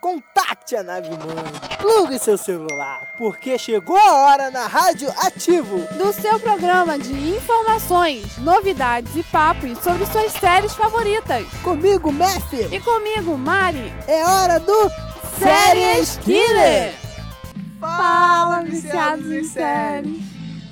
contacte a nave mãe, plugue seu celular, porque chegou a hora na Rádio Ativo do seu programa de informações, novidades e papos sobre suas séries favoritas. Comigo, Messi. E comigo, Mari. É hora do Séries Killer. Fala, viciados em séries.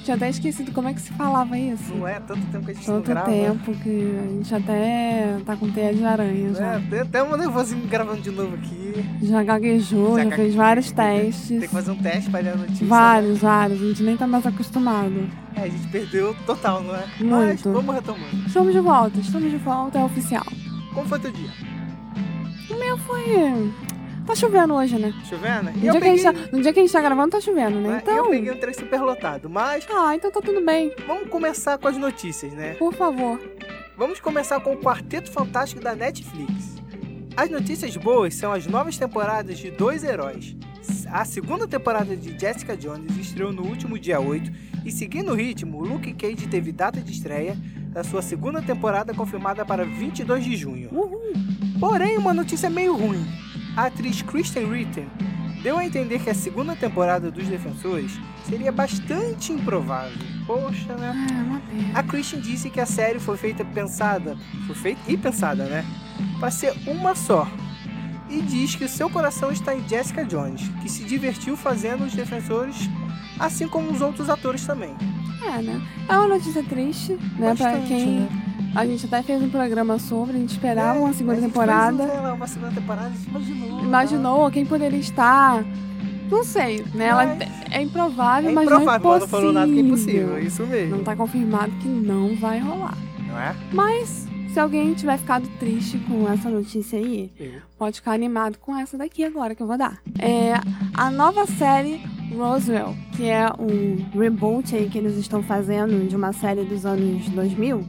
Tinha até esquecido como é que se falava isso. Não é? Tanto tempo que a gente Tanto não grava. tempo que a gente até tá com teia de aranha já. É, tem até um nervosinho gravando de novo aqui. Já gaguejou, Já já, fez vários Tem testes. que fazer um teste pra a notícia. né? Vários, vários. A gente nem tá mais acostumado. É, a gente perdeu total, não é? Mas Muito. vamos retomando. Estamos de volta, estamos de volta, é oficial. Como foi teu dia? O meu foi. Tá chovendo hoje, né? Chovendo? No, dia, que a gente tá, no dia que a gente tá gravando, tá chovendo, né? né? Então. Eu peguei um trem super lotado, mas Ah, então tá tudo bem. vamos começar com as notícias, né? Por favor. Vamos começar com o Quarteto Fantástico da Netflix. As notícias boas são as novas temporadas de Dois Heróis. A segunda temporada de Jessica Jones estreou no último dia 8 e, seguindo o ritmo, Luke Cage teve data de estreia da sua segunda temporada confirmada para 22 de junho. Uhul. Porém, uma notícia meio ruim. A atriz Kristen Ritter deu a entender que a segunda temporada dos Defensores seria bastante improvável. Poxa, né? Ah, uma pena. A Christian disse que a série foi feita pensada, foi feita e pensada, né? Para ser uma só. E diz que o seu coração está em Jessica Jones, que se divertiu fazendo os defensores, assim como os outros atores também. É, né? É uma notícia triste, né? pra Bastante, quem. né? A gente até fez um programa sobre, a gente esperava É, uma segunda a gente temporada. Fez, lá, uma segunda temporada, a gente imaginou. Imaginou quem poderia estar. Não sei, né? Ela Mas- é improvável, É mas improvável, não é impossível. não falou nada que é impossível, é isso mesmo. Não tá confirmado que não vai rolar. Não é? Mas, se alguém tiver ficado triste com essa notícia aí, pode ficar animado com essa daqui agora que eu vou dar. É a nova série Roswell, que é um reboot aí que eles estão fazendo de uma série dos anos 2000,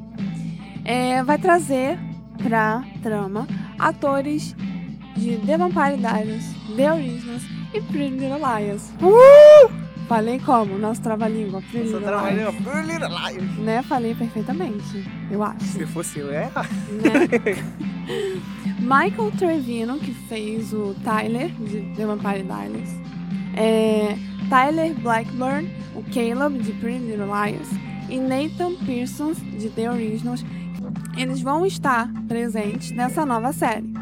é, vai trazer pra trama atores de The Vampire Diaries, The Originals e Pretty Little Liars. Falei como? Nosso trava-língua, Pretty Liars. Little Liars. Né? Falei perfeitamente, eu acho Se fosse eu, é. né? Michael Trevino, que fez o Tyler, de The Vampire Diaries. É, Tyler Blackburn, o Caleb, de Pretty Little Liars. E Nathan Pearson, de The Originals. Eles vão estar presentes nessa nova série.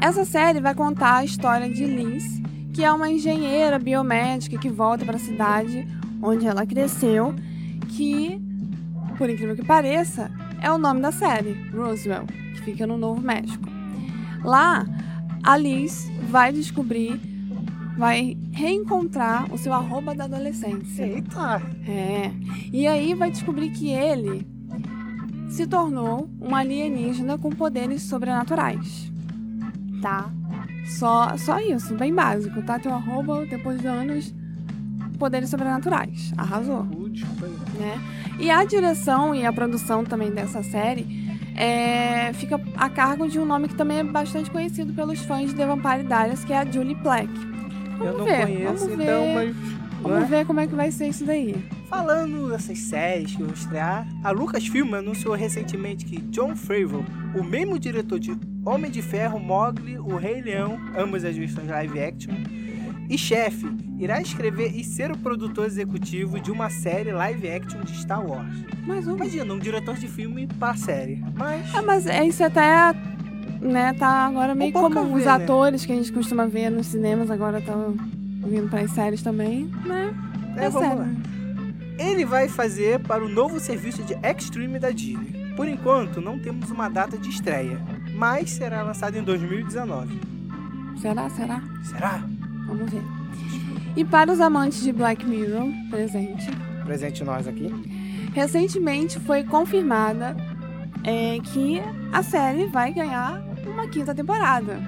Essa série vai contar a história de Liz, que é uma engenheira biomédica que volta para a cidade onde ela cresceu, que, por incrível que pareça, é o nome da série, Roswell, que fica no Novo México. Lá, a Liz vai descobrir, vai reencontrar o seu arroba da adolescência. Eita! É. E aí vai descobrir que ele se tornou um alienígena com poderes sobrenaturais. Tá? Só, só isso, bem básico, tá? Teu arroba, depois de anos, poderes sobrenaturais. Arrasou né? E a direção e a produção também dessa série é, fica a cargo de um nome que também é bastante conhecido pelos fãs de The Vampire Diaries, que é a Julie Plec. Vamos Eu não ver, conheço, vamos então, ver, mas. Vamos não é? ver como é que vai ser isso daí. Falando dessas séries que vão estrear, a Lucasfilm anunciou recentemente que John Favreau, o mesmo diretor de Homem de Ferro, Mowgli, O Rei Leão, ambas as versões live action, e chefe, irá escrever e ser o produtor executivo de uma série live action de Star Wars. Mais um. Imagina, um diretor de filme para série. Mas. É, mas é isso até, né, tá agora meio como a os ver, né? atores que a gente costuma ver nos cinemas agora estão vindo para as séries também, né? É, É vamos sério. lá. Ele vai fazer para o novo serviço de Extreme da Disney. Por enquanto, não temos uma data de estreia, mas será lançado em 2019. Será? Será? Será? Vamos ver. E para os amantes de Black Mirror, presente, Presente nós aqui. recentemente foi confirmada é, que a série vai ganhar uma quinta temporada.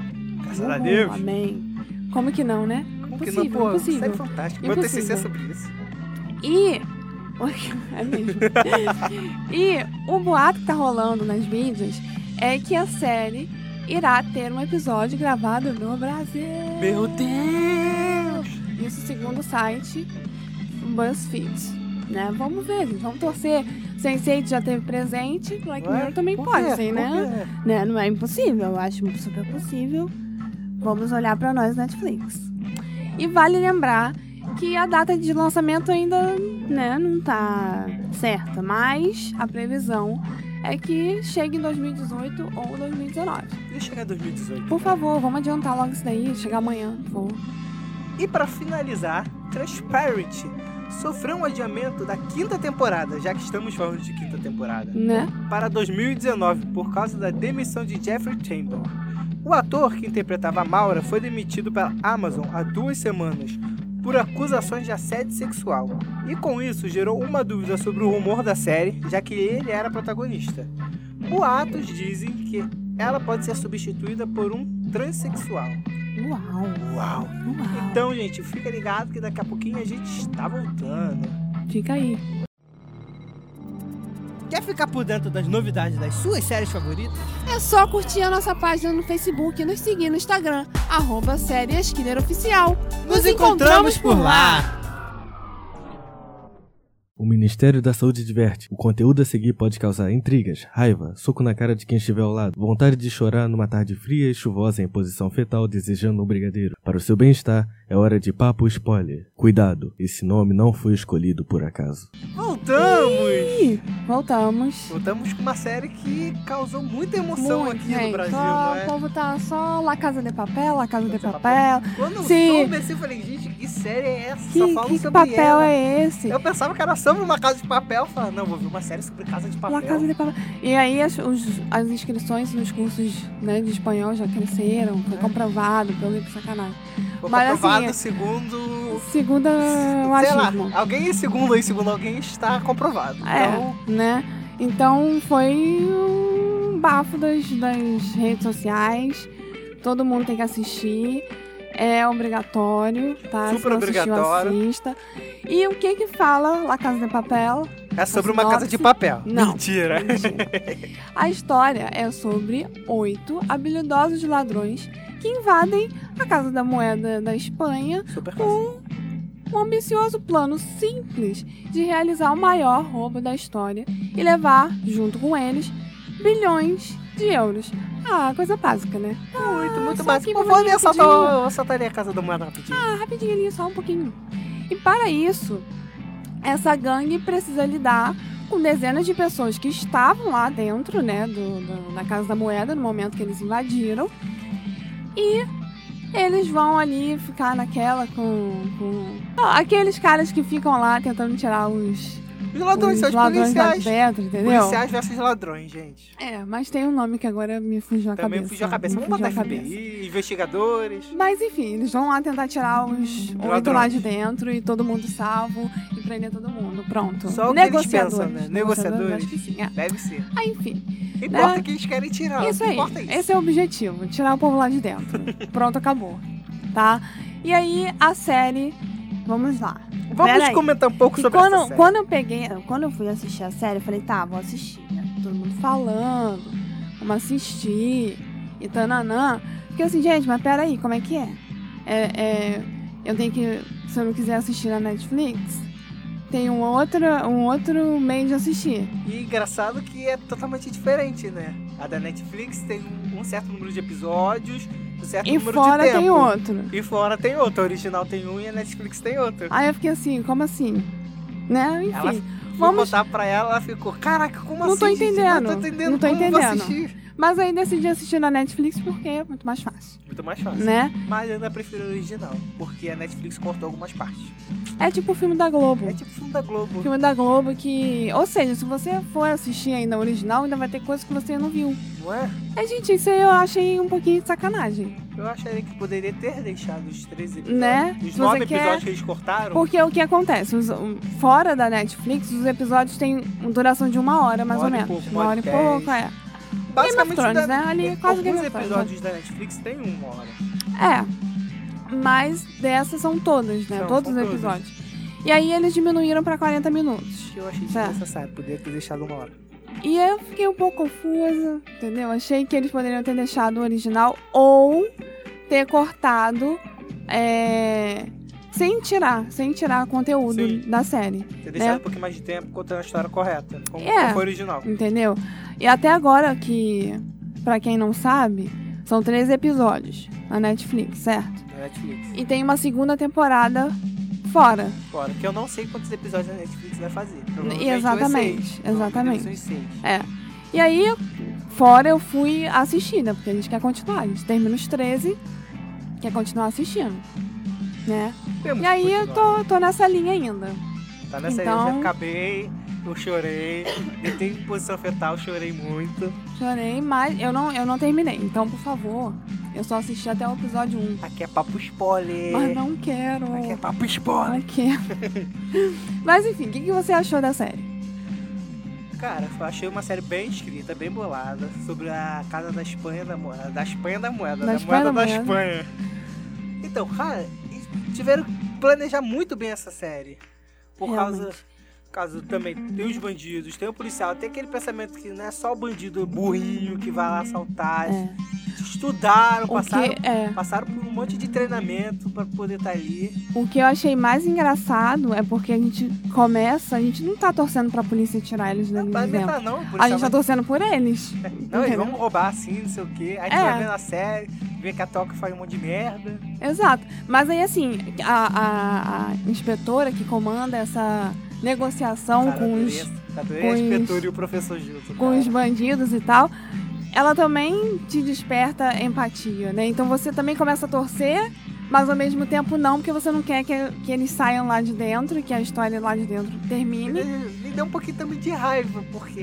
Graças a Uhul, Deus. Amém. Como que não, né? Como que Impossível, não? Pô, impossível. série fantástica. Meu TCC é sobre isso. E. É mesmo. e o boato que tá rolando nas mídias é que a série irá ter um episódio gravado no Brasil. Meu Deus! Isso segundo o site BuzzFeed. Né? Vamos ver. Vamos torcer. Sense8 já teve presente, Black Mirror também por pode Por né? né? Não é impossível, eu acho super possível. Vamos olhar para nós Netflix. E vale lembrar que a data de lançamento ainda né, não tá certa, mas a previsão é que chegue em 2018 ou 2019. E chegar em 2018. Por favor, vamos adiantar logo isso daí, chegar amanhã, por favor. E para finalizar, Transparent sofreu um adiamento da quinta temporada, já que estamos falando de quinta temporada, Né? para 2019 por causa da demissão de Jeffrey Tambor. O ator que interpretava Maura foi demitido pela Amazon há duas semanas por acusações de assédio sexual. E com isso gerou uma dúvida sobre o rumor da série, já que ele era protagonista. Boatos dizem que ela pode ser substituída por um transexual. Uau, Uau! uau. Então, gente, fica ligado que daqui a pouquinho a gente está voltando. Fica aí. Quer ficar por dentro das novidades das suas séries favoritas? É só curtir a nossa página no Facebook e nos seguir no Instagram, arroba série Oficial. Nos encontramos por lá! O Ministério da Saúde diverte. O conteúdo a seguir pode causar intrigas, raiva, soco na cara de quem estiver ao lado, vontade de chorar numa tarde fria e chuvosa em posição fetal desejando um brigadeiro. Para o seu bem-estar, é hora de papo spoiler. Cuidado, esse nome não foi escolhido por acaso. Voltamos! Ih, voltamos. Voltamos com uma série que causou muita emoção Muito, aqui gente. no Brasil, só, não é? O povo tá só La Casa de Papel, La Casa de de Papel. Quando eu soube assim, eu falei, gente, que série é essa? Só Que, falam que sobre papel ela. é esse? Eu pensava que era sobre uma casa de papel. Eu falei, não, vou ver uma série sobre casa de papel. La Casa de Papel. E aí as, os- as inscrições nos cursos né, de espanhol já cresceram, foi É. comprovado pelo Sacanagem. Foi Mas, comprovado assim, segundo... Segunda o Sei lá, alguém segundo aí, segundo alguém, está comprovado. É, Então, né? Então foi um bafo das, das redes sociais. Todo mundo tem que assistir. É obrigatório, tá? Super Se não assistiu, obrigatório. assista. E o que que fala La Casa de Papel? é sobre uma casa de papel. Não. Mentira. Mentira. A história é sobre oito habilidosos ladrões que invadem a Casa da Moeda da Espanha com um ambicioso plano simples de realizar o maior roubo da história e levar, junto com eles, bilhões de euros. Ah, coisa básica, né? Muito, muito que Pô, vou ali assaltar, a casa da moeda rapidinho. Ah, rapidinho ali, só um pouquinho. E para isso, essa gangue precisa lidar com dezenas de pessoas que estavam lá dentro, né, do, do- da Casa da Moeda no momento que eles invadiram. E eles vão ali ficar naquela com. com... Aqueles caras que ficam lá tentando tirar os, Os ladrões os são os ladrões policiais. dentro, entendeu? Policiais versus ladrões, gente. É, mas tem um nome que agora me fugiu a Também cabeça. fugiu a cabeça. Vamos botar a cabeça. FBI, investigadores. Mas enfim, eles vão lá tentar tirar os oito lá de dentro e todo mundo salvo e prender todo mundo. Pronto. Só o que eles Negociadores. pensam, né? Negociadores. acho que sim. É. Deve ser. Ah, enfim, Importa Né? que eles querem tirar. isso aí. é isso. Esse é o objetivo, tirar o povo lá de dentro. Pronto, acabou. Tá? E aí, a série. Vamos lá. Vamos Pera aí. comentar um pouco Que sobre quando, essa série. quando eu peguei, quando eu fui assistir a série, eu falei, tá, vou assistir, né? Todo mundo falando, vamos assistir e tananã. Fiquei assim, gente, mas peraí, como é que é? É, é? Eu tenho que, se eu não quiser assistir na Netflix, tem um outro, um outro meio de assistir. E engraçado que é totalmente diferente, né? A da Netflix tem um, certo número de episódios, certo E número fora de tempo. tem outro. E fora tem outro. A original tem um e a Netflix tem outro. Aí eu fiquei assim, como assim? Né? Enfim, Ela vamos contar pra ela, ela ficou, caraca, como Não assim? tô gente? entendendo. Não tô entendendo Não tô entendendo. Mas aí decidi assistir na Netflix porque é muito mais fácil, Muito mais fácil. né? Mas eu ainda prefiro a original, porque a Netflix cortou algumas partes. É tipo o filme da Globo. É tipo filme da Globo. filme da Globo que. Ou seja, se você for assistir ainda o original, ainda vai ter coisas que você não viu. Não é? É, gente, isso aí eu achei um pouquinho de sacanagem. Eu acharia que poderia ter deixado os três episódios. Né? Os Se nove você quer- episódios que eles cortaram. Porque o que acontece? Os- fora da Netflix, os episódios têm uma duração de uma hora, mais Uma ou menos. uma hora e pouco, é. Basicamente, Game of Thrones, da- né? Ali é quase alguns Game episódios da Netflix tem uma hora. É. Mas dessas são todas, né? São, Todos são os todas. episódios. E aí eles diminuíram pra 40 minutos. Eu achei Certo. desnecessário, poderia ter deixado uma hora. E eu fiquei um pouco confusa, entendeu? Achei que eles poderiam ter deixado o original ou ter cortado é, sem tirar, sem tirar conteúdo Sim. da série, Ter deixado É. um pouquinho mais de tempo contando a história correta. Como É. foi original. entendeu? E até agora que, pra quem não sabe, São 13 episódios na Netflix, certo? Na Netflix. E tem uma segunda temporada fora. Fora, que eu não sei quantos episódios a Netflix vai fazer. Exatamente, exatamente. É. E aí, fora eu fui assistir, né? Porque a gente quer continuar. A gente termina os 13, quer continuar assistindo. Né? Temos E aí eu tô, tô nessa linha ainda. Tá nessa então- eu já acabei, eu chorei, eu tenho posição fetal, chorei muito. Chorei, mas eu não, eu não terminei. Então, por favor, eu só assisti até o episódio 1. Aqui é papo spoiler. Mas não quero. Aqui é papo Não spoiler. quero. mas enfim, o que, que você achou da série? Cara, eu achei uma série bem escrita, bem bolada, sobre a casa da Espanha da moeda. Da Espanha da moeda, Da da, Espanha moeda da da moeda. Espanha. Então, cara, tiveram que planejar muito bem essa série. Por causa, Realmente. por causa também, tem os bandidos, tem o policial, tem aquele pensamento que não é só o bandido burrinho que vai lá assaltar. É. Estudaram, passaram, que, é, passaram por um monte de treinamento pra poder estar ali. o que eu achei mais engraçado é porque a gente começa, a gente não tá torcendo pra polícia tirar eles Não dali vai de não. o A gente tá vai- torcendo por eles. Não, eles entendeu? vão roubar assim, não sei o quê. Aí tu É. vai vendo a série, vê que a Toca faz um monte de merda. Exato. Mas aí, assim, a, a- a inspetora que comanda essa negociação Cara, com os, adorei com os- e o professor Gilson. com os bandidos e tal, ela também te desperta empatia, né? Então você também começa a torcer, mas ao mesmo tempo não, porque você não quer que, que eles saiam lá de dentro, que a história lá de dentro termine. me deu um pouquinho também de raiva, porque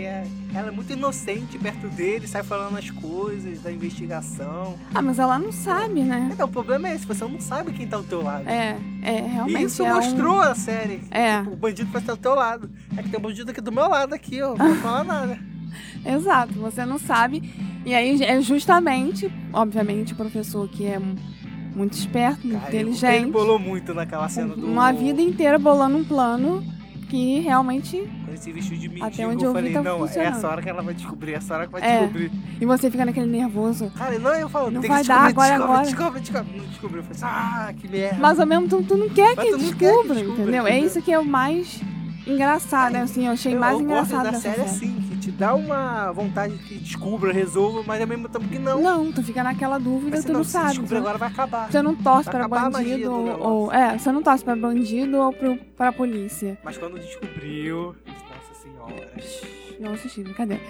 ela é muito inocente perto dele, sai falando as coisas da investigação. Ah, mas ela não sabe, né? Então, o problema é esse, você não sabe quem tá ao teu lado. É, é, realmente. E isso é um- mostrou a série. É. Tipo, o bandido vai estar ao teu lado. É que tem um bandido aqui do meu lado, aqui, ó. Não vou falar nada. Exato, você não sabe. E aí é justamente, obviamente, o professor que é muito esperto, muito Cara, inteligente. Ele bolou muito naquela cena do. Uma vida inteira bolando um plano que realmente. Quando ele se vestiu de mendigo, Até onde eu eu vi, falei, tá não, é essa hora que ela vai descobrir, é essa hora que vai É. descobrir. E você fica naquele nervoso. Cara, não, eu falo, Não vai dar, agora, descobre, agora. descobre, descobre. Não descobriu, eu falei assim, ah, que merda. Mas ao mesmo tempo tu não quer que não quer que descubra, descubra, entendeu? É isso que é o mais engraçado, É, assim, eu achei eu, mais eu engraçado gosto da série série. assim, te dá uma vontade que descubra, resolva, mas ao mesmo tempo que não. Não, tu fica naquela dúvida, Mas tu não não sabe. descobrir agora vai acabar. você não torce Vai pra bandido do ou, É, você não torce pra bandido ou pro, pra polícia. Mas quando descobriu, nossa senhora. Não assisti, brincadeira.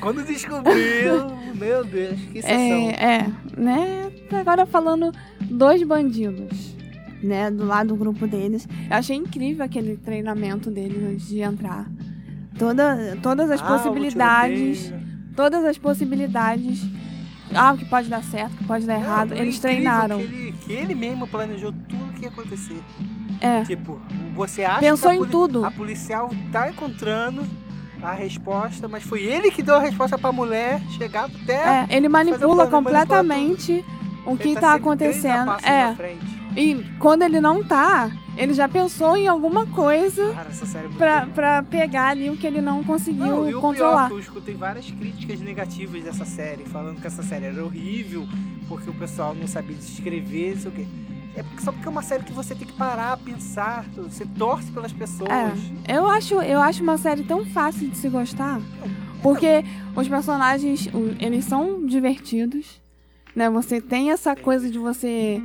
Quando descobriu, meu Deus, que sessão. É, é, né? Agora falando dos bandidos, né? Do lado do grupo deles. Eu achei incrível aquele treinamento deles antes de entrar. Toda, todas as Ah, o possibilidades. Todas as possibilidades. Ah, o que pode dar certo, o que pode dar errado. é Eles treinaram. Que ele, que ele mesmo planejou tudo o que ia acontecer. É. Tipo, você acha Pensou que a em tudo. A policial tá encontrando a resposta, mas foi ele que deu a resposta pra mulher chegar até. É, ele manipula plano, completamente o Ele que tá tá três acontecendo. É. E quando ele não tá, ele já pensou em alguma coisa Cara, série é pra, pegar ali o que ele não conseguiu Não, e o pior, controlar. que eu escutei várias críticas negativas dessa série, falando que essa série era horrível, porque o pessoal não sabia descrever, não sei o quê. É porque, só porque é uma série que você tem que parar, pensar, você torce pelas pessoas. É, eu acho, eu acho uma série tão fácil de se gostar. Porque os personagens, eles são divertidos. Né? Você tem essa coisa de você.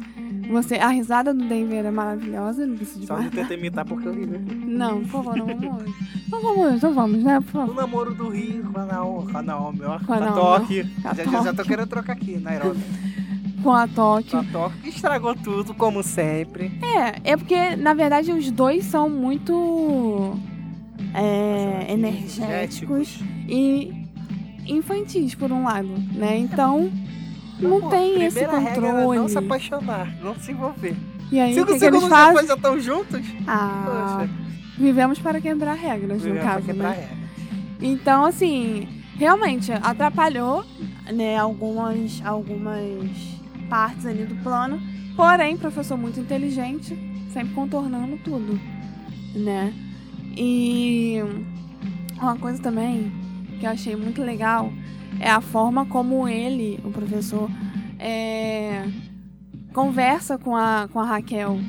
você a risada do Denver é maravilhosa, não precisa de Só não tenta imitar porque é horrível. Não, por favor, não vamos. Não vamos, não vamos, né? Por O favor. namoro do Rio com a Naomi, com a Naomi, ó, com Com a Naomi, Toque. com a Já, já, já tô Toque. querendo trocar aqui, Nairobi. Com a Com Tóquio. a Toque, que estragou tudo, como sempre. É, é porque, na verdade, os dois são muito é, energéticos e infantis, por um lado, né? Então, não Pô, tem esse controle. não se apaixonar, não se envolver. E aí, Cinco que, que eles segundos fazem? depois já estão juntos? Ah, Poxa, vivemos para quebrar regras, no vivemos pra caso, quebrar né? regra. Então, assim, realmente atrapalhou, né, algumas, algumas partes ali do plano. Porém, professor muito inteligente, sempre contornando tudo, né? E uma coisa também que eu achei muito legal é a forma como ele, o professor, é, conversa com a, com a Raquel.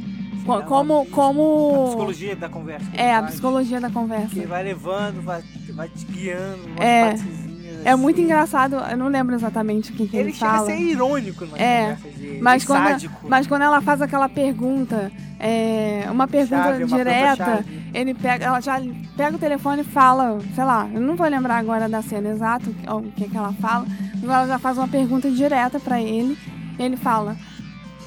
Co- Como, uma- A como psicologia da conversa. é a faz, psicologia da conversa. Que vai levando, vai, vai te guiando, umas É. partezinhas É muito engraçado, eu não lembro exatamente o que, que ele, Ele chega fala. a ser irônico nas É, de, mas de quando- sádico. Mas quando ela faz aquela pergunta, é, uma pergunta Chave, uma direta, pergunta-chave. ele pega, ela já pega o telefone e fala, sei lá, eu não vou lembrar agora da cena exata o que- que, ela fala, mas ela já faz uma pergunta direta pra ele. Ele fala: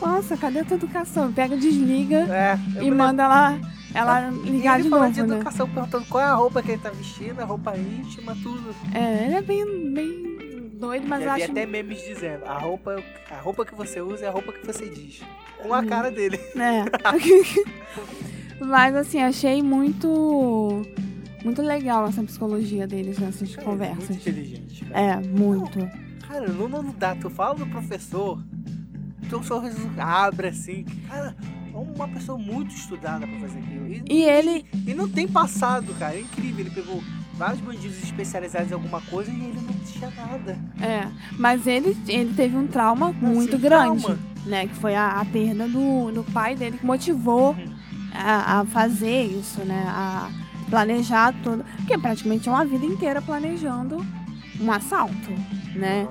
Nossa, cadê a tua educação? Pega, desliga É, e manda ela, ela ligar e ele de fala novo, de né? educação, perguntando qual é a roupa que ele tá vestindo, a roupa íntima, tudo. É, ele é bem, bem doido, mas Já acho. até memes dizendo, a roupa, a roupa que você usa é a roupa que você diz. Com a cara dele. É. Mas assim, achei muito. Muito legal essa psicologia deles nessas Cara, conversas. Muito inteligente, cara. É, muito. Cara, não, não dá. Tu fala do professor, teu sorriso abre assim. Cara, é uma pessoa muito estudada pra fazer aquilo. E, E ele. e não tem passado, cara. É incrível. Ele pegou vários bandidos especializados em alguma coisa e ele não tinha nada. É. Mas ele, ele teve um trauma muito Assim, grande. trauma. Né? Que foi a, a perda do, do pai dele que motivou Uhum. a, a fazer isso, né? A planejar tudo. Porque praticamente é uma vida inteira planejando um assalto, né?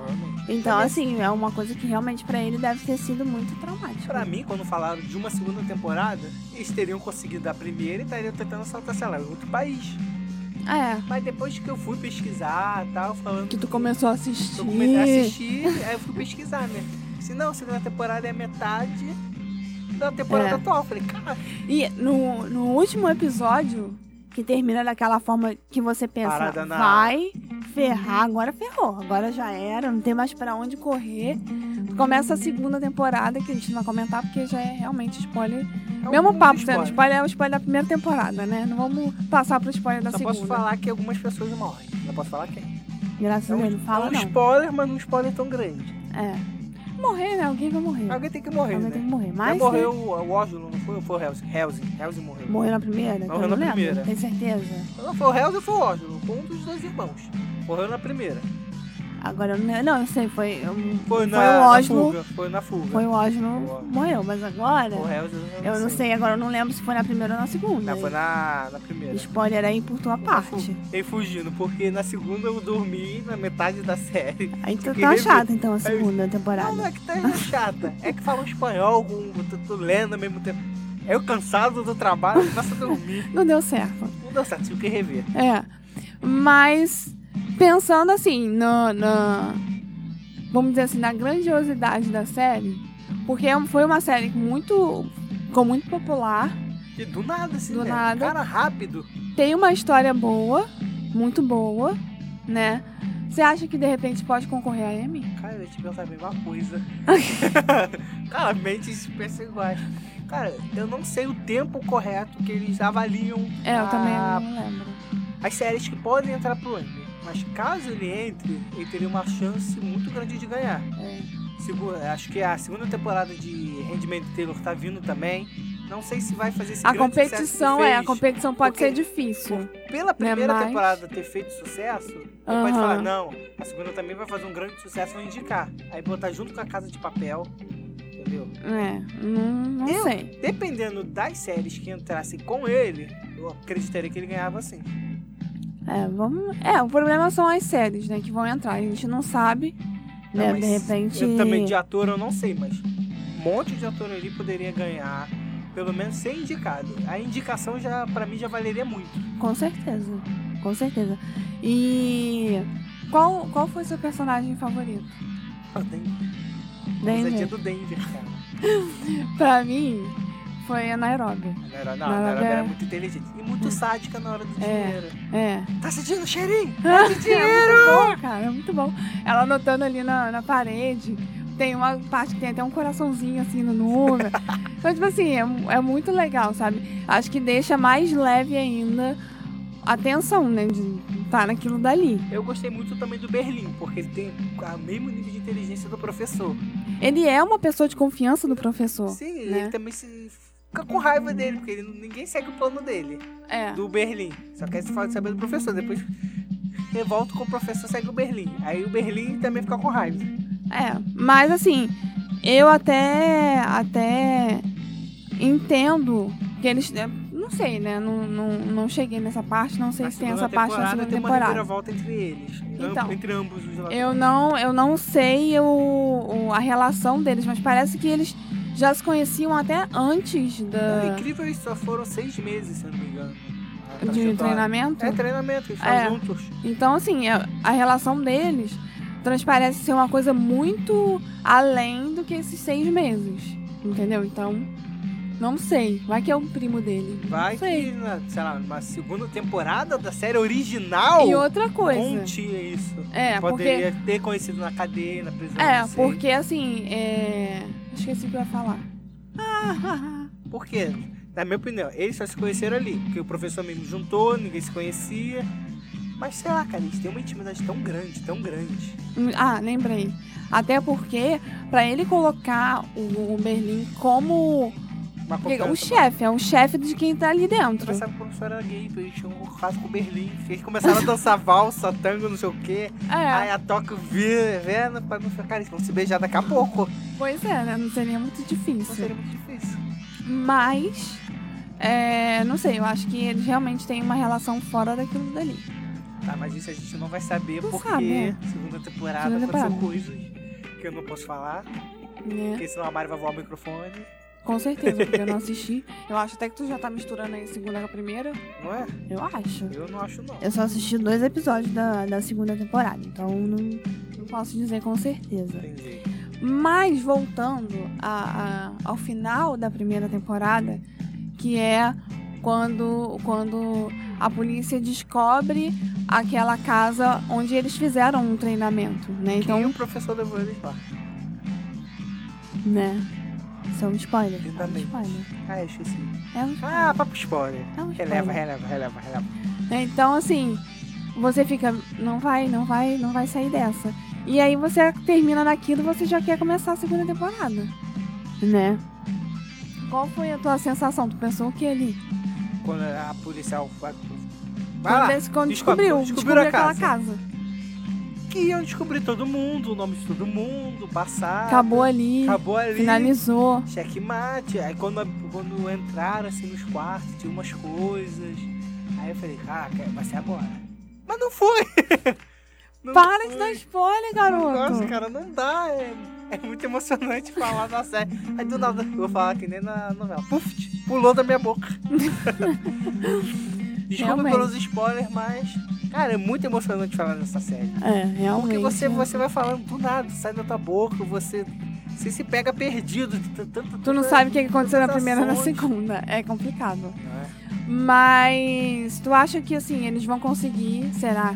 Então, Mas- assim, é uma coisa que realmente pra ele deve ter sido muito traumática. Pra mim, quando falaram de uma segunda temporada, eles teriam conseguido a primeira e estariam tentando assaltar, sei lá, em outro país. É. Mas depois que eu fui pesquisar e tal, falando. Que tu começou a assistir. Eu comecei a assistir, aí eu fui pesquisar, né? Se não, a segunda temporada é metade da temporada É. atual. Eu falei, cara, E no, no último episódio, que termina daquela forma que você pensa, Parada na- vai ferrar, agora ferrou, agora já era, não tem mais pra onde correr. Começa a segunda temporada, que a gente não vai comentar porque já é realmente spoiler. é um Mesmo papo, sendo spoiler. é o spoiler da primeira temporada, né? Não vamos passar pro spoiler da Só segunda. posso falar que algumas pessoas morrem. Não posso falar quem. Graças É a Deus, não fala é um não. spoiler, mas não um spoiler tão grande. É. Morrer, né? Alguém vai morrer. Alguém tem que morrer, Alguém né? tem que morrer. Mas morreu o o Oslo, não foi? Ou foi o Helsing? Helsing, Helsing morreu. morreu na primeira? Morreu eu na primeira. Tem certeza? Não foi o Helsing ou foi o Oslo? Foi um dos dois irmãos. Morreu na primeira. Agora eu não lembro. Não, eu sei, foi. um- Foi, na, o na fuga. Foi na fuga. Foi o Oslo Foi o- morreu, mas agora. O Helsing, Eu não sei, agora eu não lembro se foi na primeira ou na segunda. Não, foi na, na primeira. Spoiler aí por tua parte. Ele fugindo, porque na segunda eu dormi na metade da série. Aí tu tá chata então a Aí- segunda Não, temporada. não é que tá chata. É que fala um espanhol, com, tu, tu lendo ao mesmo tempo. Eu cansado do trabalho, a dormir. Não deu certo. Não deu certo, tive que rever. É. Mas pensando assim, na, na- Vamos dizer assim, na grandiosidade da série. Porque foi uma série muito. ficou muito popular. E do nada, assim, Do né? nada. Cara, rápido. Tem uma história boa, muito boa, né? Você acha que de repente pode concorrer a Emmy? Cara, eu ia te perguntar a mesma coisa. Cara, mentes pensam iguais. Cara, eu não sei o tempo correto que eles avaliam É, eu a- também não lembro. as séries que podem entrar pro Emmy. Mas caso ele entre, ele teria uma chance muito grande de ganhar. É. Segu- acho que a segunda temporada de Handmaid Taylor tá vindo também. Não sei se vai fazer esse A competição é, a competição pode Porque- ser difícil. Pela primeira Mas- temporada ter feito sucesso, ele Aham. pode falar, não, a segunda também vai fazer um grande sucesso, vou indicar. Aí botar junto com a Casa de Papel, entendeu? É, não, não Eu- sei. Dependendo das séries que entrassem com ele, eu acreditaria que ele ganhava assim. É, vamos. É, o problema são as séries, né, que vão entrar. A gente não sabe, Não, né? mas De repente. Eu também de ator eu não sei, mas um monte de ator ali poderia ganhar, pelo menos ser indicado. A indicação já, para mim, já valeria muito. Com certeza. Com certeza. E. Qual, qual foi seu personagem favorito? Ah, tem Denver? ousadia do Denver, cara. Pra mim, foi a Nairobi. A Nairobi, não, Nairobi Nairobi é- era muito inteligente e muito sádica na hora do É. dinheiro. É. Tá sentindo o cheirinho? É muito bom, cara, é muito bom. Ela anotando ali na, na parede. Tem uma parte que tem até um coraçãozinho assim no número. então, tipo assim, é, é muito legal, sabe? Acho que deixa mais leve ainda a tensão, né? De estar naquilo dali. Eu gostei muito também do Berlim, porque ele tem o mesmo nível de inteligência do professor. Ele é uma pessoa de confiança do professor. Sim, né? ele também se fica com raiva dele, porque ele- ninguém segue o plano dele, É. do Berlim. Só quer saber do professor, depois revolta com o professor, segue o Berlim. Aí o Berlim também fica com raiva. É, mas assim, eu até até entendo que eles. Não sei, né? Não, não, não cheguei nessa parte, não sei se tem essa parte na segunda tem uma temporada. reviravolta entre eles. Então, entre ambos os lados. Eu não, eu não sei o, o- a relação deles, mas parece que eles já se conheciam até antes É da, incrível, eles só foram seis meses, se eu não me engano. de treinamento. É treinamento, eles É. juntos. Então, assim, a, a relação deles transparece ser uma coisa muito além do que esses seis meses. Entendeu? Então, não sei. Vai que é o primo dele. Vai não sei. que, na, sei lá, segunda temporada da série original, E outra coisa. conte isso. É, porque. Poderia ter conhecido na cadeia, na prisão. É, porque assim, é. Esqueci o que eu ia falar. Por quê? Na minha opinião, eles só se conheceram ali. Porque o professor mesmo juntou, ninguém se conhecia. Mas sei lá, cara, eles têm uma intimidade tão grande, tão grande. ah, lembrei. Até porque, pra ele colocar o, Berlim como o chefe, é um chefe de quem tá ali dentro. Começava que o professor era gay, eles tinham um caso com o Berlim. Eles começaram a dançar valsa, tango, não sei o quê. Aí É, a toca vê, vendo, pra não ficar, eles vão se beijar daqui a pouco. pois é, né? Não seria muito Não difícil. seria muito difícil. Mas, é, não sei, eu acho que eles realmente têm uma relação fora daquilo dali. Tá, mas isso a gente não vai saber Não porque sabe, é. segunda temporada Segunda aconteceu temporada. coisas que eu não posso falar, Né? porque senão a Mari vai voar o microfone, Com certeza, porque eu não assisti. Eu acho até que tu já tá misturando aí a segunda com a primeira. não é? Eu acho. Eu não acho não. Eu só assisti dois episódios da, da segunda temporada, então não, não posso dizer com certeza. Entendi. Mas voltando a- a- ao final da primeira temporada, que é quando, quando a polícia descobre aquela casa onde eles fizeram um treinamento, né? Então, Então, o professor levou eles lá. né? Isso é um spoiler. É Lindamente. spoiler. Ah, eu esqueci. É um Ah, spoiler. papo spoiler. É um spoiler. Releva, releva, releva, releva. Né? Então, assim, você fica, não vai, não vai, não vai sair dessa. E aí você termina naquilo, você já quer começar a segunda temporada, né? Qual foi a tua sensação? Tu pensou o que ali? Quando a policial vai... Quando, lá. quando descobre- descobriu, descobriram descobriu a aquela casa. Que iam descobrir todo mundo, o nome de todo mundo, passado. Acabou ali, Acabou ali. finalizou. Checkmate. Aí quando, quando entraram assim nos quartos, tinha umas coisas. Aí eu falei, caraca, vai ser agora. Mas não foi! Não Para foi. de dar spoiler, Nossa, garoto. cara, não dá. É, é muito emocionante falar da série. Aí do nada, eu vou falar que nem na novela. Puf, pulou da minha boca. Desculpa Realmente. pelos spoilers, mas. Cara, é muito emocionante falar nessa série. É, realmente. Porque você, você vai falando do nada, sai da tua boca, você. Você se pega perdido. tanto- Tu não sabe o que aconteceu na primeira na segunda. É complicado. É? Mas tu acha que assim, eles vão conseguir, será?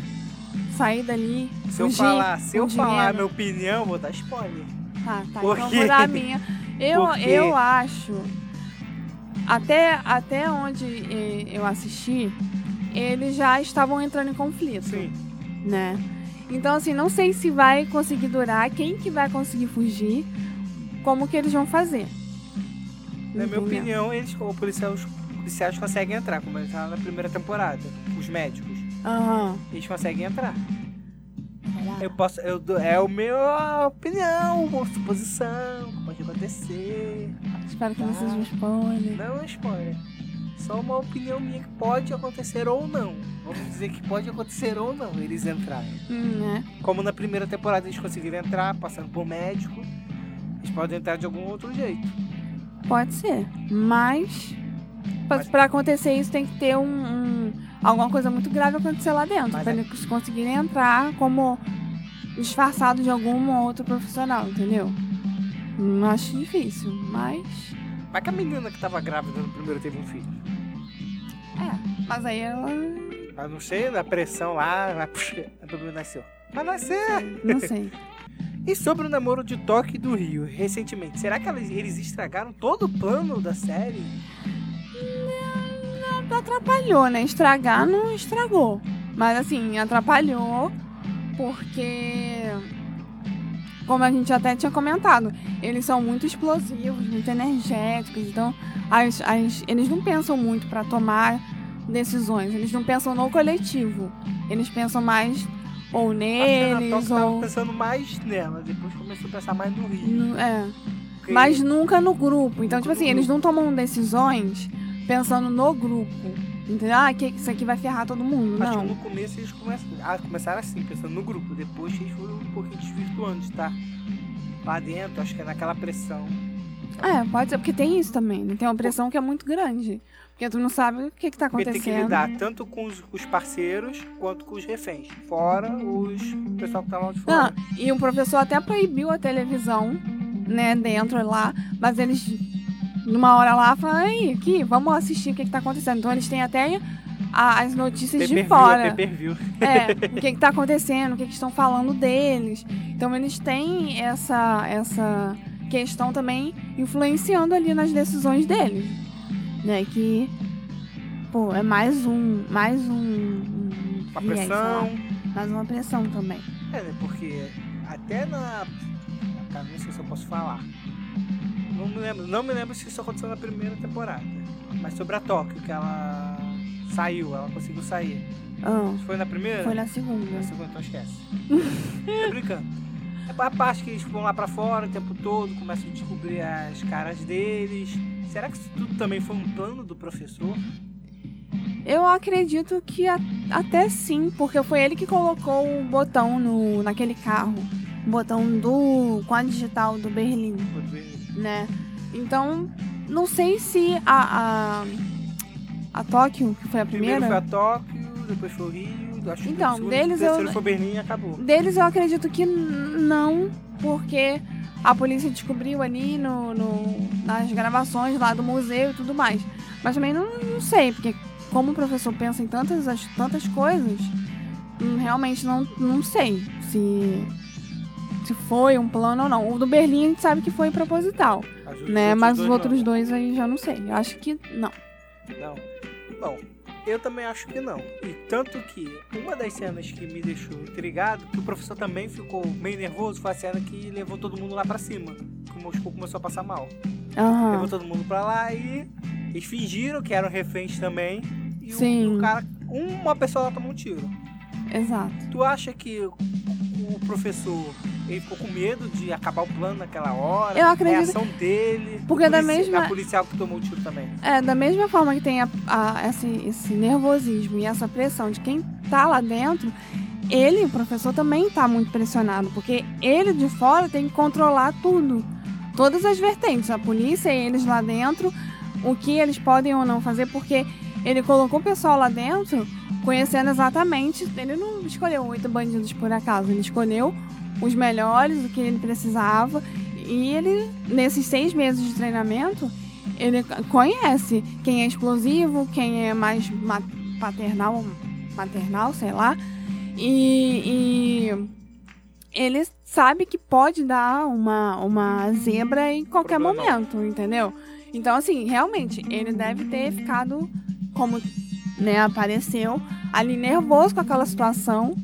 Sair dali? Se eu falar, se eu falar a minha opinião, vou dar spoiler. Ah, tá. Por Então quê? eu vou dar a minha. Eu, eu acho. Até, até onde eh, eu assisti, eles já estavam entrando em conflito. Sim. Né? Então, assim, não sei se vai conseguir durar, quem que vai conseguir fugir, como que eles vão fazer. Na minha opinião, eles, o policial, os policiais conseguem entrar, como eles estavam na primeira temporada. Os médicos. Aham. Eles conseguem entrar. Eu posso. Eu, é o meu a opinião, uma suposição, que pode acontecer. Espero que não Ah. seja um spoiler. Não é spoiler. Só uma opinião minha que pode acontecer ou não. Vamos dizer que pode acontecer ou não eles entrarem. Hum, né? Como na primeira temporada eles conseguiram entrar, passando por médico, eles podem entrar de algum outro jeito. Pode ser. Mas, pra, Mas- pra acontecer isso, tem que ter um, um- alguma coisa muito grave acontecer lá dentro. Mas pra é- eles conseguirem entrar como disfarçado de algum outro profissional, entendeu? Hum, acho difícil, mas. Vai que a menina que tava grávida no primeiro teve um filho. É. Mas aí ela. Eu não sei, na pressão lá, puxa, a bebê nasceu. Vai nascer! Não sei. E sobre o namoro de Tóquio e do Rio, recentemente, será que eles estragaram todo o plano da série? Não atrapalhou, né? Estragar não estragou. Mas assim, atrapalhou porque. Como a gente até tinha comentado, eles são muito explosivos, muito energéticos. Então, as, as- eles não pensam muito para tomar decisões. Eles não pensam no coletivo. Eles pensam mais ou Acho que neles Tóquio tava ou. pensando mais nela, depois começou a pensar mais no Rio. É. Porque- Mas nunca no grupo. Então, Nunca tipo assim, eles não tomam decisões pensando no grupo. Entendeu? Ah, que isso aqui vai ferrar todo mundo. Acho não. que no começo eles começam, ah, começaram assim, pensando no grupo. Depois eles foram um pouquinho desvirtuando, tá? Lá dentro, acho que é naquela pressão. É, pode ser, porque tem isso também, né? Tem uma pressão que é muito grande. Porque tu não sabe o que, que tá Porque tem acontecendo. que lidar tanto com os, os parceiros quanto com os reféns. Fora os o pessoal que tá lá de fora. Ah, e o professor até proibiu a televisão, né, dentro lá, mas eles, numa hora lá, falaram, aí, aqui, vamos assistir o que, que tá acontecendo. Então eles têm até a- as notícias de Pay-per-view, fora. é pay-per-view. É, o que, que tá acontecendo, o que, que estão falando deles. Então eles têm essa, essa questão também influenciando ali nas decisões deles. Né? Que, pô, é mais um. Mais um. um Uma viés, sei lá. pressão. mais uma pressão também. É, né? Porque até na. Cara, não sei se eu posso falar. Não me lembro, não me lembro se isso aconteceu na primeira temporada. Mas sobre a Tóquio, que ela saiu, ela conseguiu sair. Ah, Foi na primeira? foi na segunda. Na segunda, então esquece. Tô brincando. É a parte que eles vão lá pra fora o tempo todo, começam a descobrir as caras deles. Será que isso tudo também foi um plano do professor? Eu acredito que a- até sim, porque foi ele que colocou o botão no, naquele carro. O botão do. com a digital do Berlim. né? Então, não sei se a, a, a Tóquio, que foi a Primeiro primeira, foi a Tóquio, depois foi o Rio. Acho que Então, o deles o terceiro eu- foi Berlim e acabou. deles eu acredito que não, porque a polícia descobriu ali no, no- nas gravações lá do museu e tudo mais. Mas também não, não sei, porque como o professor pensa em tantas, as- tantas coisas, hum, realmente não, não sei se, se foi um plano ou não. O do Berlim a gente sabe que foi proposital, né? Mas os outros não. dois aí já não sei. Eu acho que não. Não. Bom, eu também acho que não. E tanto que uma das cenas que me deixou intrigado, que o professor também ficou meio nervoso, foi a cena que levou todo mundo lá pra cima. Que o Moscou começou a passar mal. Aham. Levou todo mundo pra lá e eles fingiram que eram reféns também. E o- Sim. o cara, uma pessoa lá tomou um tiro. Exato. Tu acha que o o professor ele ficou com medo de acabar o plano naquela hora? Eu acredito A reação dele. Porque da mesma- A policial que tomou o tiro também. É, da mesma forma que tem a- a- esse, esse nervosismo e essa pressão de quem tá lá dentro, ele, o professor, também tá muito pressionado, porque ele de fora tem que controlar tudo. Todas as vertentes, a polícia e eles lá dentro, o que eles podem ou não fazer, porque ele colocou o pessoal lá dentro conhecendo exatamente. Ele não escolheu oito bandidos por acaso, ele escolheu os melhores, o que ele precisava. E ele, nesses seis meses de treinamento, ele conhece quem é explosivo, quem é mais ma- paternal, maternal, sei lá. E, e ele sabe que pode dar uma, uma zebra em qualquer Problema. momento, entendeu? Então, assim, realmente, ele deve ter ficado, como né, apareceu, ali nervoso com aquela situação,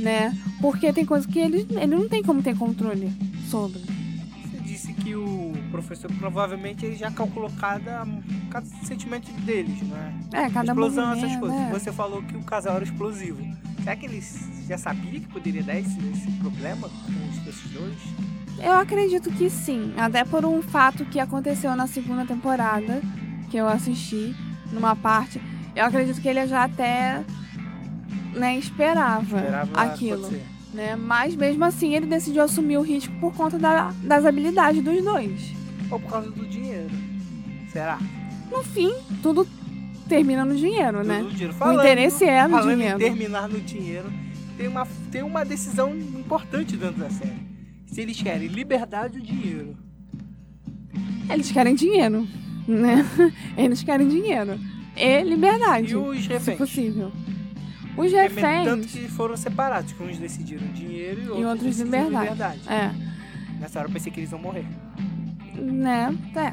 né? Porque tem coisas que ele, ele não tem como ter controle sobre. Você disse que o professor provavelmente ele já calculou cada, cada sentimento deles, né? É, cada Explosão, essas coisas. é. Você falou que o casal era explosivo. Será que ele já sabia que poderia dar esse, esse problema com os- esses dois? Eu acredito que sim, até por um fato que aconteceu na segunda temporada, que eu assisti, numa parte. Eu acredito que ele já até né, esperava, Esperava aquilo. Né? Mas mesmo assim ele decidiu assumir o risco por conta da- das habilidades dos dois. Ou por causa do dinheiro? Será? No fim, tudo termina no dinheiro, né? Do dinheiro. O interesse é no falando dinheiro. em terminar no dinheiro, tem uma, tem uma decisão importante dentro da série. Se eles querem liberdade ou dinheiro. Eles querem dinheiro, né? Eles querem dinheiro. E liberdade, E os se reféns? possível. Os É mesmo Tanto reféns... que foram separados, que uns decidiram dinheiro e outros, outros decidiram liberdade. liberdade. É, Nessa hora eu pensei que eles iam morrer. né? É.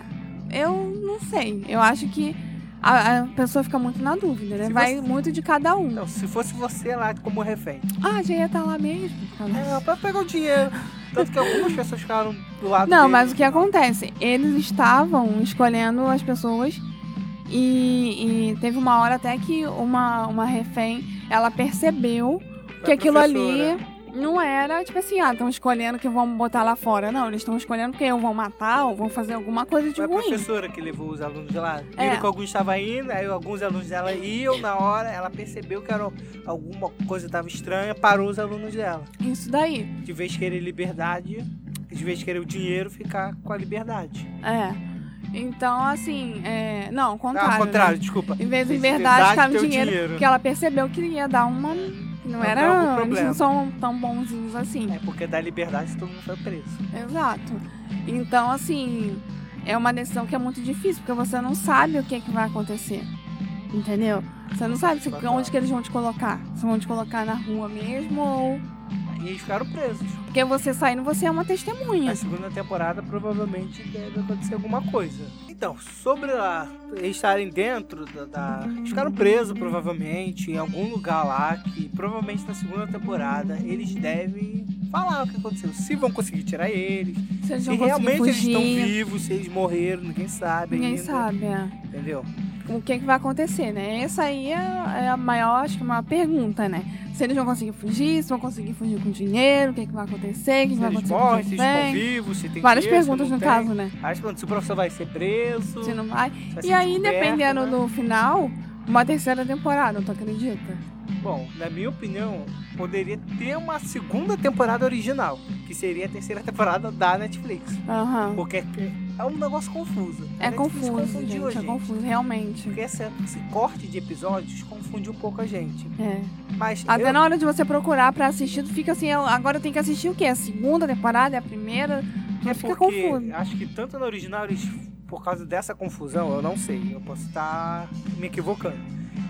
Eu não sei. Eu acho que a, a pessoa fica muito na dúvida, né? Se Vai você- muito de cada um. Então, se fosse você lá como refém, Ah, já ia estar lá mesmo. é, pra pegar o dinheiro. Tanto que algumas pessoas ficaram do lado Não, dele. mas o que acontece? Eles estavam escolhendo as pessoas e, e teve uma hora até que uma, uma refém, ela percebeu Foi que a aquilo ali professora. Não era tipo assim, ah, estão escolhendo que vão botar lá fora. Não, eles estão escolhendo porque ou vão matar ou vão fazer alguma coisa de Foi a ruim. professora que levou os alunos de lá. É. Viram que alguns estavam indo, aí alguns alunos dela iam na hora, ela percebeu que era alguma coisa estava estranha, parou os alunos dela. Isso daí. De vez querer liberdade, de vez querer o dinheiro, ficar com a liberdade. É. Então, assim, é... não, ao Ah, contrário. ao contrário, né? desculpa. Em vez de verdade, o dinheiro, dinheiro. Porque ela percebeu que ia dar uma. que Não Vai era. Eles não são tão bonzinhos assim. É porque da liberdade todo mundo foi preso. Exato. Então, assim, é uma decisão que é muito difícil, porque você não sabe o que, é que vai acontecer. Entendeu? Você não sabe se, onde que eles vão te colocar. Se vão te colocar na rua mesmo ou. E eles ficaram presos. Porque você saindo, você é uma testemunha. Na segunda temporada provavelmente deve acontecer alguma coisa. Então, sobre a, eles estarem dentro da, da- Eles ficaram presos provavelmente em algum lugar lá que provavelmente na segunda temporada eles devem falar o que aconteceu. Se vão conseguir tirar eles, Se eles se realmente eles estão vivos, se eles morreram, ninguém sabe Ninguém ainda. sabe, é. Entendeu? O que, que vai acontecer, né? Essa aí é, é a maior, acho que uma pergunta, né? Se eles vão conseguir fugir, se vão conseguir fugir com dinheiro, o que, que vai acontecer, o que, que Se vai acontecer morrem, com se vem. vivos, se tem Várias dinheiro, perguntas no tem. caso, né? Várias perguntas. Se o professor vai ser preso. Se não vai. vai E aí, dependendo né? do final, uma terceira temporada, tu acredita? Bom, na minha opinião, poderia ter uma segunda temporada original, que seria a terceira temporada da Netflix. Aham. Porque é um negócio confuso. É Netflix confuso, confundiu a gente, é confuso, realmente. Porque essa- esse corte de episódios confunde um pouco a gente. É. Mas Até eu, na hora de você procurar pra assistir, tu fica assim, agora eu tenho que assistir o quê? A segunda temporada? É a primeira? É fica porque confuso. acho que tanto na original eles, por causa dessa confusão, eu não sei, eu posso estar me equivocando.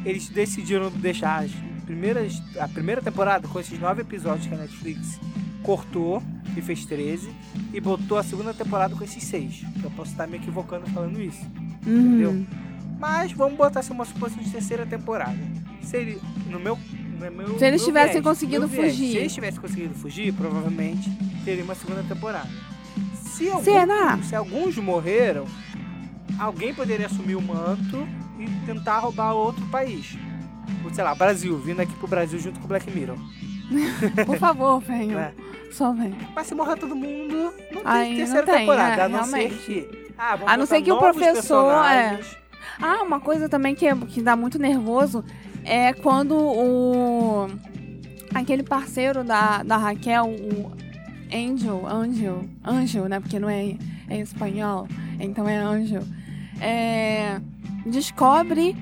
Eles decidiram deixar as primeiras, a primeira temporada com esses nove episódios que a Netflix cortou e fez 13 e botou a segunda temporada com esses seis. Eu posso estar me equivocando falando isso. entendeu? Uhum. Mas vamos botar assim uma suposição de terceira temporada. Seria, no meu, no meu Se eles tivessem viés, conseguido viés, fugir. Se eles tivessem conseguido fugir, provavelmente teria uma segunda temporada. Se, algum- Será? se alguns morreram, alguém poderia assumir o manto e tentar roubar outro país. Ou, Sei lá, Brasil, vindo aqui pro Brasil junto com o Black Mirror. Por favor, venham. né? Só vem. Mas se morrer todo mundo, não tem Aí não terceira tem, temporada. é, a não realmente. ser que. Ah, vamos A não ser que o professor, é. Ah, uma coisa também que, é- que dá muito nervoso é quando o. Aquele parceiro da, da Raquel, o Angel, Angel, Angel, né? Porque não é, é espanhol, então é Angel. É, descobre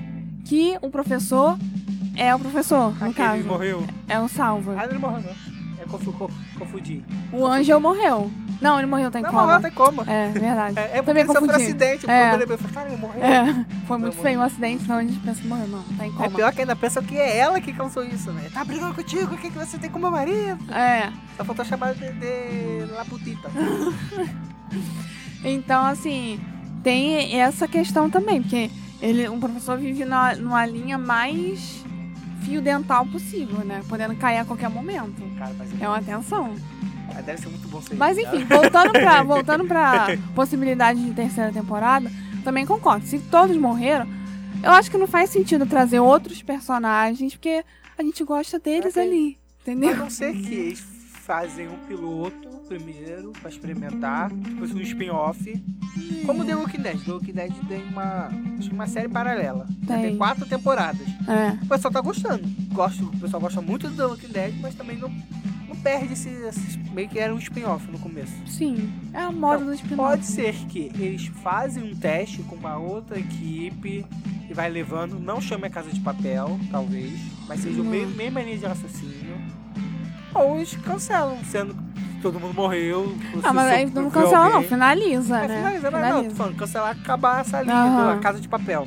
que o professor é o professor, no Aquele caso. morreu. É o Salva. Ah, ele morreu, não. É confu co- confundi. O Angel morreu. Não, ele morreu, tá em Não, coma. morreu, tem como. É, verdade. É, é porque ele sofreu confundi. acidente. É. É. Falei, cara, ele morreu. É, foi muito feio o acidente, então a gente pensa, morreu, não, tá em É coma. pior que ainda pensa que é ela que causou isso, né? Tá brigando contigo, o que, que você tem com meu marido? É, Só faltou chamar de, de La Putita. então assim, tem essa questão também, porque ele, um professor vive na, numa linha mais fio dental possível, né? Podendo cair a qualquer momento. Cara, mas É uma tensão. mas deve ser muito bom ser Mas enfim, voltando pra, voltando pra possibilidade de terceira temporada, também concordo. Se todos morreram, eu acho que não faz sentido trazer outros personagens, porque a gente gosta deles É, ali, A entendeu? não ser que fazem um piloto primeiro pra experimentar, depois um spin-off. Como The Walking Dead. The Walking Dead tem uma, uma série paralela. Tem. tem quatro temporadas. É. O pessoal tá gostando. Gosto, o pessoal gosta muito do The Walking Dead, mas também não, não perde esse, esse- Meio que era um spin-off no começo. Sim, é a moda Então, do spin Pode ser que eles fazem um teste com uma outra equipe e vai levando. Não chame a Casa de Papel, talvez. Mas seja o mesmo, mesma linha de raciocínio. Ou eles cancelam, sendo que todo mundo morreu. Ah, mas aí não cancela não, finaliza, É, né? finaliza, mas não, tô falando, cancelar, acabar essa linha Aham. da Casa de Papel.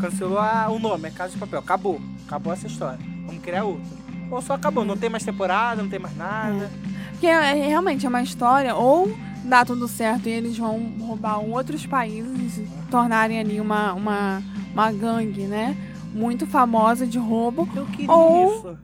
Cancelou a- o nome, é Casa de Papel. Acabou. Acabou essa história. Vamos criar outra. Ou só acabou, não tem mais temporada, não tem mais nada. Porque é, realmente é uma história, ou dá tudo certo e eles vão roubar outros países e tornarem ali uma, uma, uma gangue, né? Muito famosa de roubo, Eu queria Ou- isso.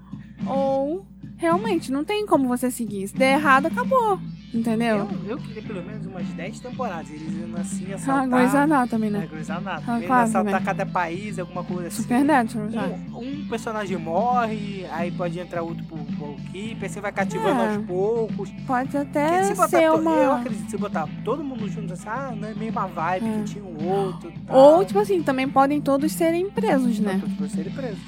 ou realmente não tem como você seguir. Se der errado, acabou. Entendeu? Eu, eu queria pelo menos umas 10 temporadas. Eles indo assim Ah, assaltar. Grey's Anatomy, É, né? Grey's Anatomy. Ah, Eles quase, assaltar né? cada país, alguma coisa assim. Supernatural já. Um, um personagem morre, aí pode entrar outro pro goalkeeper, assim vai cativando É. aos poucos. Pode até se botar ser to- Eu uma. acredito, se botar todo mundo junto assim, ah, não é mesma vibe É. que tinha um outro. Tal. Ou, tipo assim, também podem todos serem presos, né? todos pra serem presos.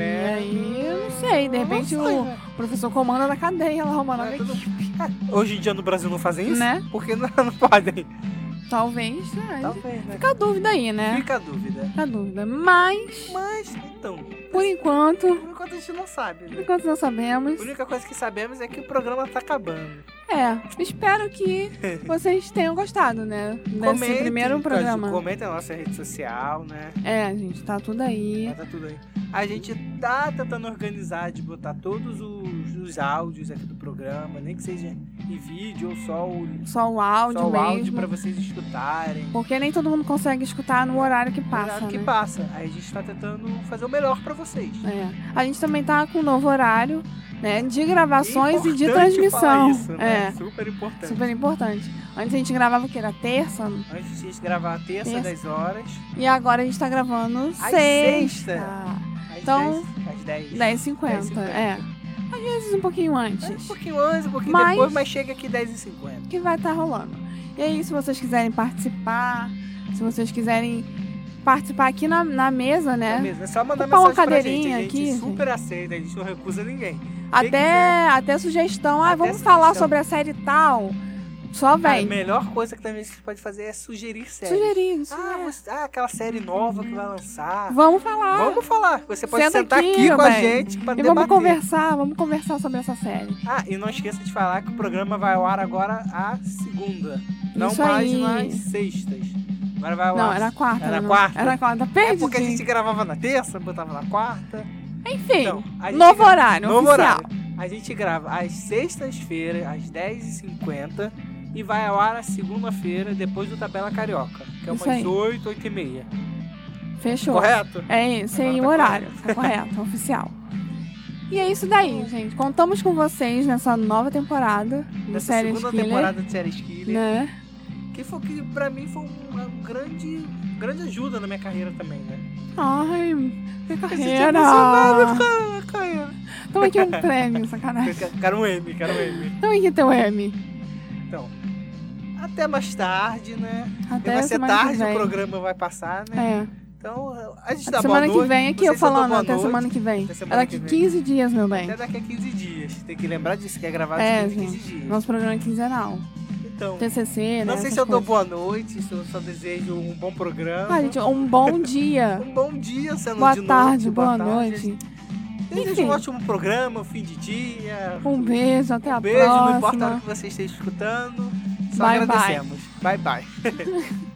É. aí, eu não sei, de repente sei, o né? professor comanda na cadeia lá arrumando a É, tudo- equipe. É, Hoje em dia no Brasil não fazem isso? Né? Porque não, não podem. Talvez, né? Talvez, né? Fica a dúvida aí, né? Fica a dúvida. Fica a dúvida. Mas, Mas, então, por enquanto, por enquanto a gente não sabe, por né? enquanto não sabemos. A única coisa que sabemos é que o programa tá acabando. É, espero que vocês tenham gostado, né? Desse Comentem, primeiro tá, programa. Comentem na nossa rede social, né? É, gente, tá tudo aí. Tá tudo aí. A gente tá tentando organizar de botar todos os, os áudios aqui do programa, nem que seja em vídeo ou só o, Só o áudio só o mesmo. áudio pra vocês escutarem. Porque nem todo mundo consegue escutar no horário que passa, Horário que né? passa. Aí a gente tá tentando fazer o melhor pra vocês. É. A gente também tá com um novo horário, né? De gravações e de transmissão. Isso, né? É. Super importante. Super importante. Antes a gente gravava o que? Era terça? Antes a gente gravar a terça, Terça. 10 horas. E agora a gente tá gravando Às sexta. Às Então, 10, às 10. 10h50. É. Às vezes um pouquinho É, antes. um pouquinho antes, um pouquinho Mas- depois, mas chega aqui 10h50. que vai estar rolando. E aí, se vocês quiserem participar, se vocês quiserem participar aqui na, na mesa, né? É mesmo, é só mandar uma mensagem pra gente. cadeirinha A gente aqui, super aceita, a gente não recusa ninguém. Até, até sugestão. Ah, Até vamos sugestão. falar sobre a série tal. Só A vem. melhor coisa que também você pode fazer é sugerir séries. Sugerir, isso Ah, é. você- ah, aquela série nova que vai lançar. Vamos falar. Vamos falar. Você pode Senta sentar aqui, aqui, com a gente pra E debater. vamos conversar, vamos conversar sobre essa série. Ah, e não esqueça de falar que o programa vai ao ar agora a segunda. Não Isso mais aí. nas sextas. Agora vai ao Não, ar. era a quarta. Era né? quarta? Era a quarta. É Perdi. porque a gente gravava na terça, botava na quarta. Enfim, Então, a novo gra- horário, Novo oficial. horário. A gente grava às sextas-feiras, às 10h50. E vai ao ar a segunda-feira, depois do Tabela Carioca. Que é Isso umas aí. 8, 8 e meia. Fechou. Correto? É esse aí Agora o tá horário. Tá correto, oficial. E é isso daí, gente. Contamos com vocês nessa nova temporada do Nessa Séries segunda Killer. temporada de Séries Killer. Né? Que, foi, que pra mim foi uma grande, grande ajuda na minha carreira também, né? Ai, Eu senti carreira! carreira. Toma aqui um prêmio, sacanagem. Eu Quero um M, quero um M. Toma aqui teu M. Até mais tarde, né? Até vai ser que tarde, o programa vai passar, né? É. Então, a gente Até dá semana boa que noite. vem aqui eu dou falando, boa até noite. semana que vem. Até semana daqui que vem. 15 dias, meu bem. Até daqui a 15 dias. Tem que lembrar disso, que é gravado É, de 15 em 15 gente. dias. Nosso programa é quinzenal. Então, TCC, né? não sei se eu dou coisas. boa noite, se eu só desejo um bom programa. Ah, gente, um bom dia. Um bom dia, sendo Boa de tarde, noite, boa tarde. noite. Desejo Enfim. um ótimo programa, um fim de dia. Um beijo, até a Um beijo, não importa próxima. que você esteja escutando. Só Bye, bye. agradecemos. bye. bye.